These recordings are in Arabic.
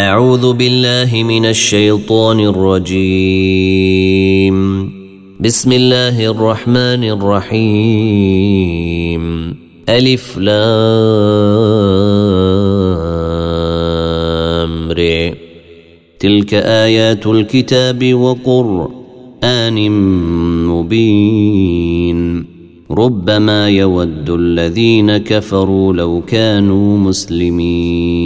أعوذ بالله من الشيطان الرجيم. بسم الله الرحمن الرحيم. ألف لام ر تلك آيات الكتاب وقرآن مبين. ربما يود الذين كفروا لو كانوا مسلمين.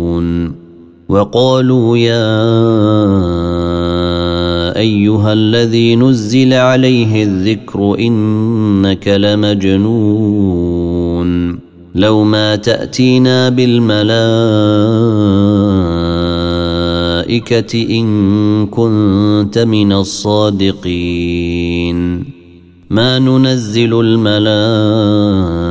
وقالوا يا أيها الذي نزل عليه الذكر إنك لمجنون لو ما تأتينا بالملائكة إن كنت من الصادقين. ما ننزل الملائكة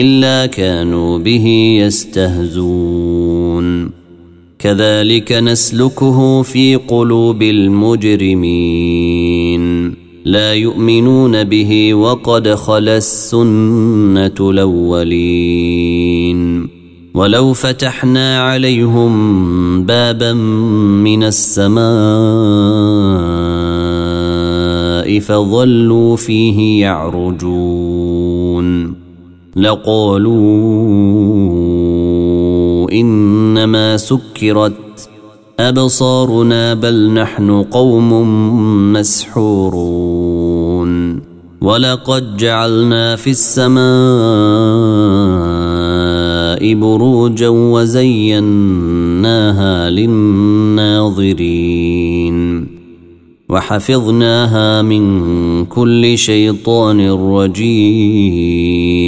إلا كانوا به يستهزون. كذلك نسلكه في قلوب المجرمين. لا يؤمنون به وقد خلا السنة الأولين. ولو فتحنا عليهم بابا من السماء فظلوا فيه يعرجون. لقالوا إنما سكرت أبصارنا بل نحن قوم مسحورون ولقد جعلنا في السماء بروجا وزيناها للناظرين وحفظناها من كل شيطان رجيم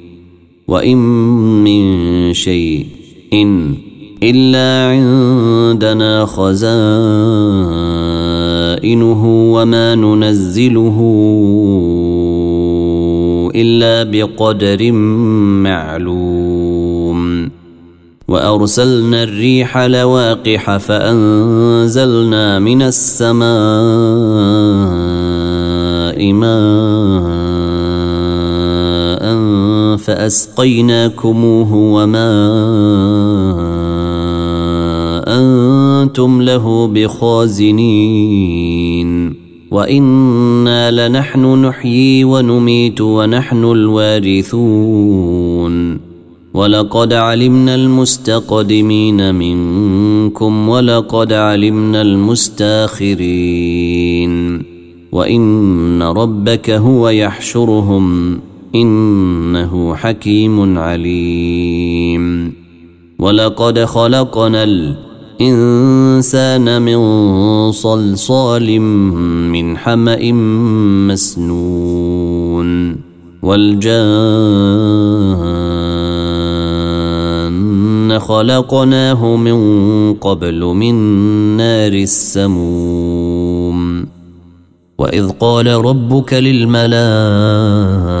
وإن من شيء إن إلا عندنا خزائنه وما ننزله إلا بقدر معلوم. وأرسلنا الريح لواقح فأنزلنا من السماء ماء فأسقيناكموه وما أنتم له بخازنين وإنا لنحن نحيي ونميت ونحن الوارثون ولقد علمنا المستقدمين منكم ولقد علمنا المستاخرين وإن ربك هو يحشرهم إنه حكيم عليم. ولقد خلقنا الإنسان من صلصال من حمأ مسنون. والجان خلقناه من قبل من نار السموم. وإذ قال ربك للملائكة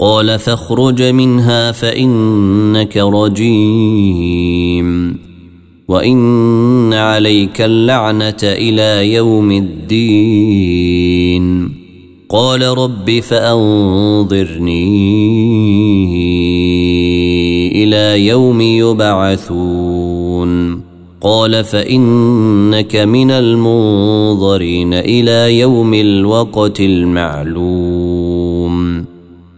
قال فاخرج منها فإنك رجيم. وإن عليك اللعنة إلى يوم الدين. قال رب فأنظرني إلى يوم يبعثون. قال فإنك من المنظرين إلى يوم الوقت المعلوم.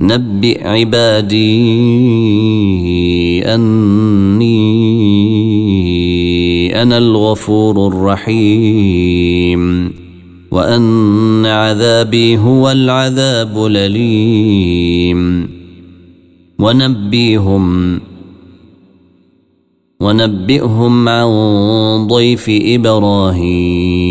نبئ عبادي أني أنا الغفور الرحيم وأن عذابي هو العذاب الأليم. ونبيهم ونبئهم عن ضيف إبراهيم.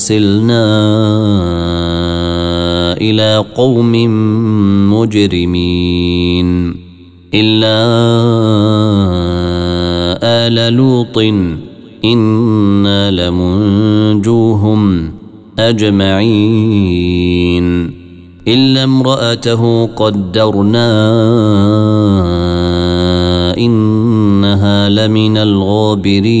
أرسلنا إلى قوم مجرمين إلا آل لوط إنا لمنجوهم أجمعين إلا امرأته قدرنا إنها لمن الغابرين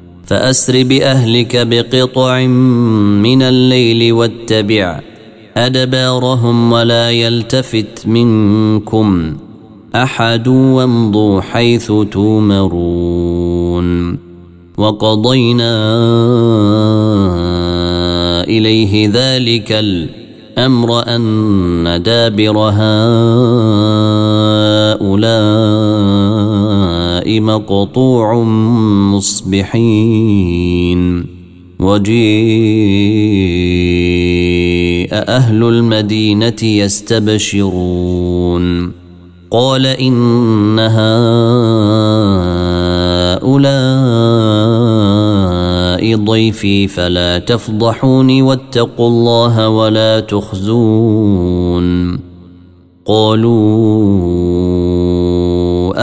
فأسر بأهلك بقطع من الليل واتبع أدبارهم ولا يلتفت منكم أحد وامضوا حيث تومرون وقضينا إليه ذلك الأمر أن دابر هؤلاء مقطوع مصبحين وجيء أهل المدينة يستبشرون قال إن هؤلاء ضيفي فلا تفضحوني واتقوا الله ولا تخزون قالوا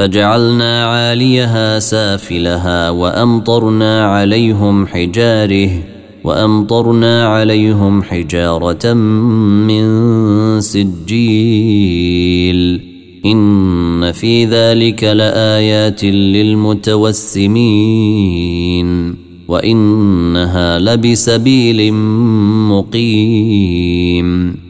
فجعلنا عاليها سافلها وأمطرنا عليهم حجاره وأمطرنا عليهم حجارة من سجيل إن في ذلك لآيات للمتوسمين وإنها لبسبيل مقيم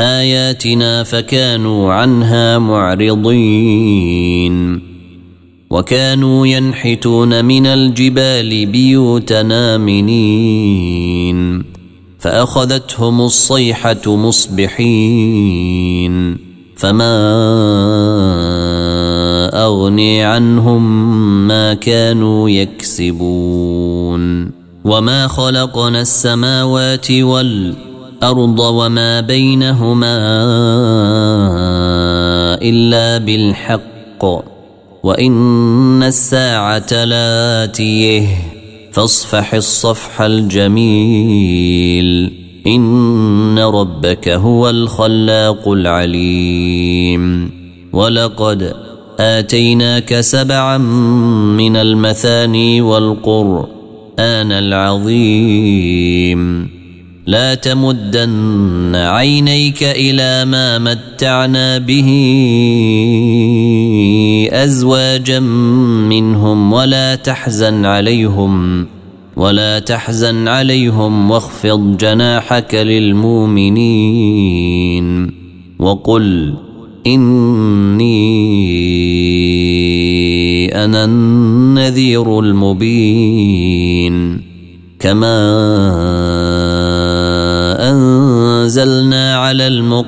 آياتنا فكانوا عنها معرضين. وكانوا ينحتون من الجبال بيوتنا منين. فأخذتهم الصيحة مصبحين. فما أغني عنهم ما كانوا يكسبون. وما خلقنا السماوات والأرض وما بينهما إلا بالحق وإن الساعة لآتيه فاصفح الصفح الجميل إن ربك هو الخلاق العليم. ولقد آتيناك سبعا من المثاني والقرآن العظيم. لا تمدن عينيك إلى ما متعنا به أزواجا منهم ولا تحزن عليهم ولا تحزن عليهم واخفض جناحك للمؤمنين. وقل إني أنا النذير المبين. كما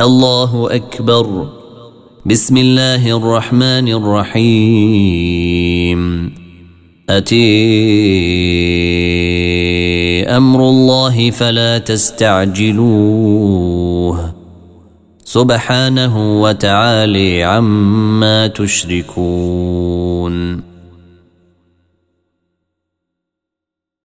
الله أكبر. بسم الله الرحمن الرحيم. أتي أمر الله فلا تستعجلوه. سبحانه وتعالي عما تشركون.